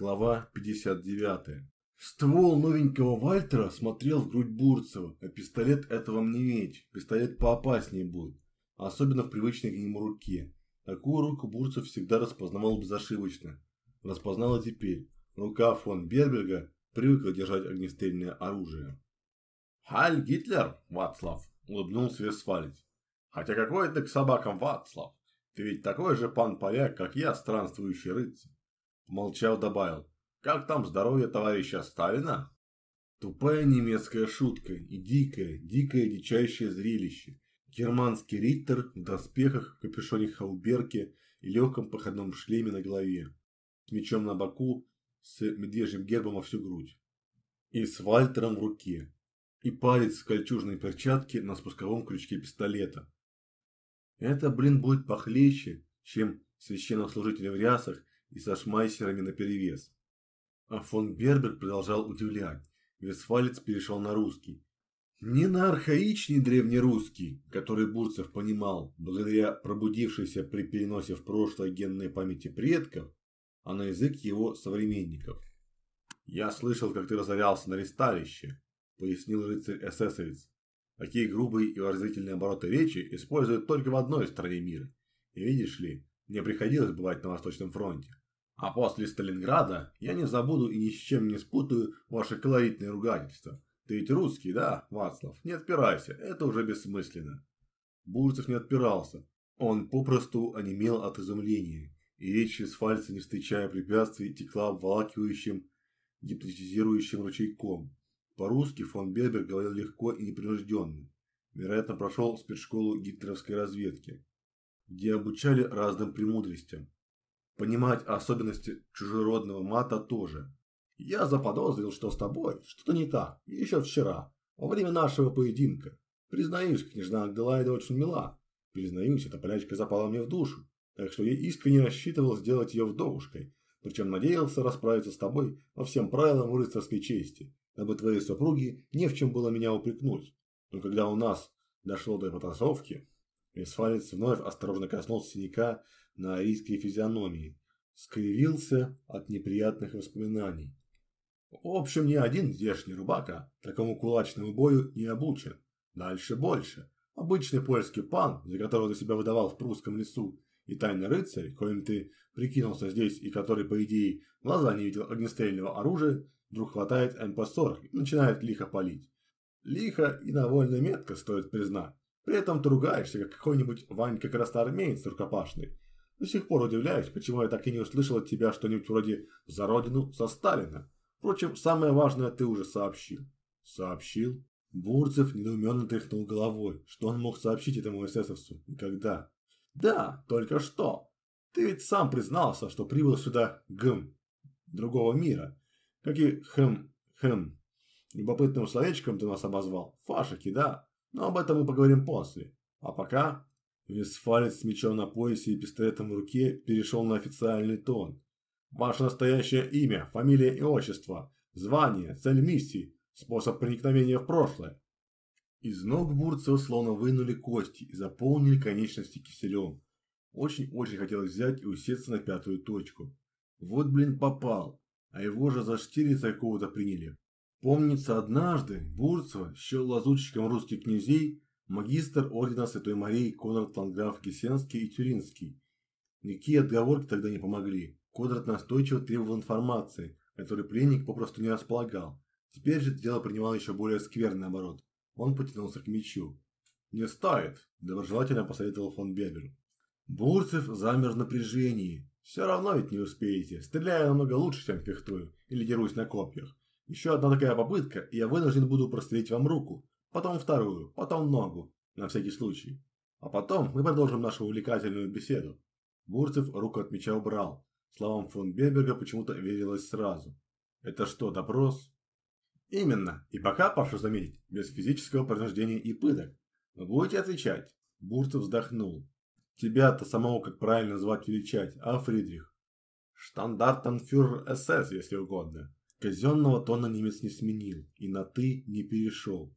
Глава 59. Ствол новенького Вальтера смотрел в грудь Бурцева, а пистолет этого мне меч. Пистолет поопаснее будет, особенно в привычной к нему руке. Такую руку Бурцев всегда распознавал безошибочно. Распознал и теперь. Рука фон Берберга привыкла держать огнестрельное оружие. «Халь Гитлер, Вацлав!» – улыбнулся Весфалец. «Хотя какой ты к собакам, Вацлав? Ты ведь такой же пан-поляк, как я, странствующий рыцарь. Молчал, добавил. Как там здоровье товарища Сталина? Тупая немецкая шутка и дикое, дикое дичайшее зрелище. Германский Риттер в доспехах, в капюшоне хауберке и легком походном шлеме на голове. С мечом на боку, с медвежьим гербом во всю грудь. И с Вальтером в руке. И палец в кольчужной перчатке на спусковом крючке пистолета. Это, блин, будет похлеще, чем священнослужители в рясах и со шмайсерами наперевес. А фон Берберг продолжал удивлять. Весфалец перешел на русский. Не на архаичный древнерусский, который Бурцев понимал благодаря пробудившейся при переносе в прошлое генной памяти предков, а на язык его современников. «Я слышал, как ты разорялся на ресталище», — пояснил рыцарь-эсэсовец. «Такие грубые и выразительные обороты речи используют только в одной стране мира. И видишь ли, мне приходилось бывать на Восточном фронте. А после Сталинграда я не забуду и ни с чем не спутаю ваши колоритные ругательства. Ты ведь русский, да, Вацлав? Не отпирайся, это уже бессмысленно. Бурцев не отпирался. Он попросту онемел от изумления, и речь из фальца, не встречая препятствий, текла обволакивающим, гипнотизирующим ручейком. По-русски фон Бербер говорил легко и непринужденно. Вероятно, прошел спецшколу гитлеровской разведки, где обучали разным премудростям. Понимать особенности чужеродного мата тоже. Я заподозрил, что с тобой что-то не так, еще вчера, во время нашего поединка. Признаюсь, княжна Аделаида очень мила. Признаюсь, эта полячка запала мне в душу, так что я искренне рассчитывал сделать ее вдовушкой, причем надеялся расправиться с тобой во всем правилам рыцарской чести, дабы твоей супруге не в чем было меня упрекнуть. Но когда у нас дошло до потасовки, Висфалец вновь осторожно коснулся синяка на арийской физиономии, скривился от неприятных воспоминаний. В общем, ни один здешний рубака такому кулачному бою не обучен. Дальше больше. Обычный польский пан, за которого ты себя выдавал в прусском лесу, и тайный рыцарь, коим ты прикинулся здесь и который, по идее, глаза не видел огнестрельного оружия, вдруг хватает МП-40 и начинает лихо палить. Лихо и довольно метко, стоит признать. При этом ты ругаешься, как какой-нибудь Ванька красноармеец рукопашный. До сих пор удивляюсь, почему я так и не услышал от тебя что-нибудь вроде «за родину, за Сталина». Впрочем, самое важное ты уже сообщил. Сообщил? Бурцев недоуменно тряхнул головой. Что он мог сообщить этому эсэсовцу? Когда? Да, только что. Ты ведь сам признался, что прибыл сюда гм, другого мира. Как и хм, хм. Любопытным словечком ты нас обозвал. Фашики, да. Но об этом мы поговорим после. А пока Висфалец с мечом на поясе и пистолетом в руке перешел на официальный тон. Ваше настоящее имя, фамилия и отчество, звание, цель миссии, способ проникновения в прошлое. Из ног Бурцева словно вынули кости и заполнили конечности киселем. Очень-очень хотелось взять и усесться на пятую точку. Вот, блин, попал, а его же за штирица какого-то приняли. Помнится, однажды Бурцева счел лазутчиком русских князей магистр ордена Святой Марии Конрад Ланграф Гесенский и Тюринский. Никакие отговорки тогда не помогли. Конрад настойчиво требовал информации, которой пленник попросту не располагал. Теперь же дело принимало еще более скверный оборот. Он потянулся к мечу. «Не стоит», – доброжелательно посоветовал фон Бебер. Бурцев замер в напряжении. «Все равно ведь не успеете. Стреляю намного лучше, чем фехтую. Или дерусь на копьях. Еще одна такая попытка, и я вынужден буду прострелить вам руку, потом вторую, потом ногу, на всякий случай. А потом мы продолжим нашу увлекательную беседу. Бурцев руку от меча убрал. Словам фон Беберга почему-то верилось сразу. Это что, допрос? Именно. И пока, прошу заметить, без физического принуждения и пыток. Вы будете отвечать? Бурцев вздохнул. Тебя-то самого как правильно звать величать, а, Фридрих? Штандартенфюрер СС, если угодно. Казенного тона немец не сменил и на «ты» не перешел.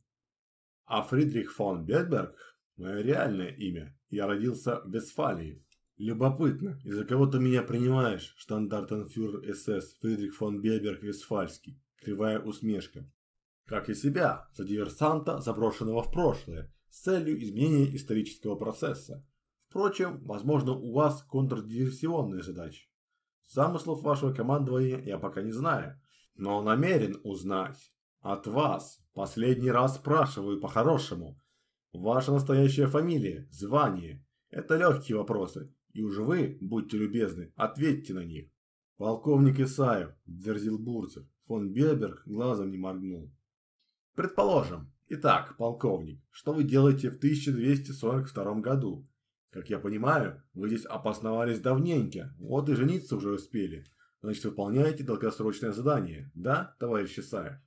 А Фридрих фон Бетберг – мое реальное имя. Я родился в Вестфалии. Любопытно, из-за кого ты меня принимаешь, штандартенфюрер СС Фридрих фон Беберг Вестфальский? Кривая усмешка. Как и себя, за диверсанта, заброшенного в прошлое, с целью изменения исторического процесса. Впрочем, возможно, у вас контрдиверсионные задачи. Замыслов вашего командования я пока не знаю, но намерен узнать. От вас последний раз спрашиваю по-хорошему. Ваша настоящая фамилия, звание – это легкие вопросы, и уже вы, будьте любезны, ответьте на них. Полковник Исаев, дерзил Бурцев. Фон Беберг глазом не моргнул. Предположим. Итак, полковник, что вы делаете в 1242 году? Как я понимаю, вы здесь опосновались давненько, вот и жениться уже успели. Значит, выполняете долгосрочное задание, да, товарищ Исаев?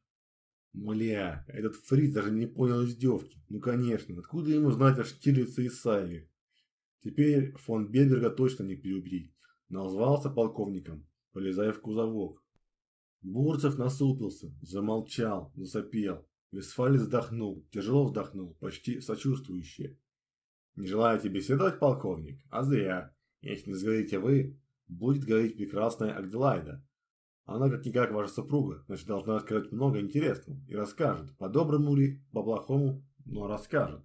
Мля, этот фриз даже не понял издевки. Ну конечно, откуда ему знать о Штирлице и Исаеве? Теперь фон Бельберга точно не переубедить. Назвался полковником, полезая в кузовок. Бурцев насупился, замолчал, засопел. Висфаль вздохнул, тяжело вздохнул, почти сочувствующе. Не желаете беседовать, полковник? А зря. Если не сговорите вы, будет говорить прекрасная Агделайда. Она как-никак ваша супруга, значит должна рассказать много интересного и расскажет, по-доброму ли, по-плохому, но расскажет.